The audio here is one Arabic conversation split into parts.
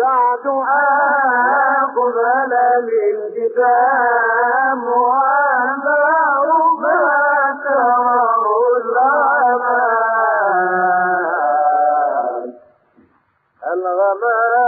سعد أقبل الالتزام وأنا رباته الغمام. الغمام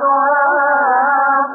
سعد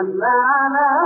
المرام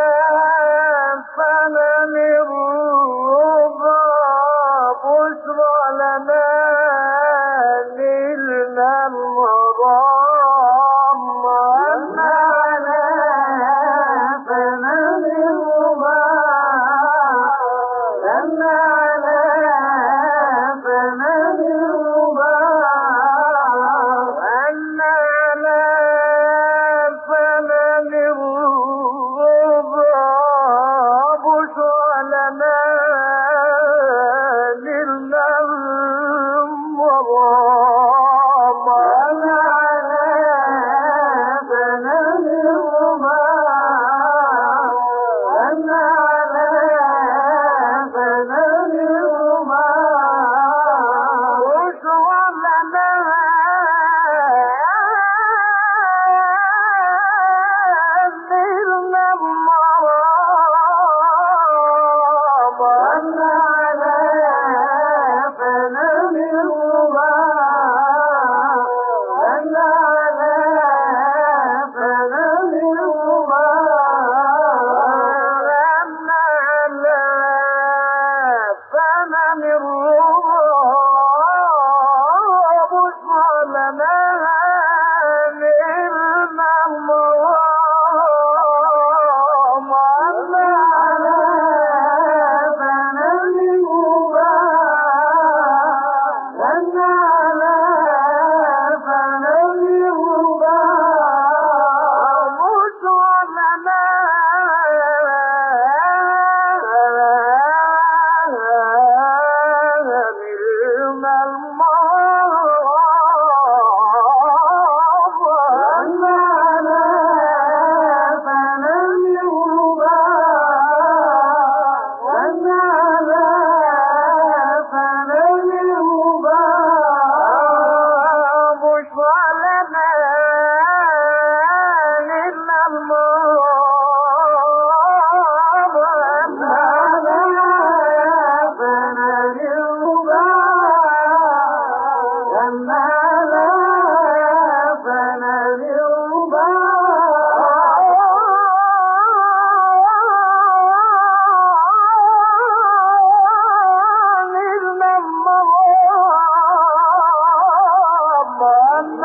المرء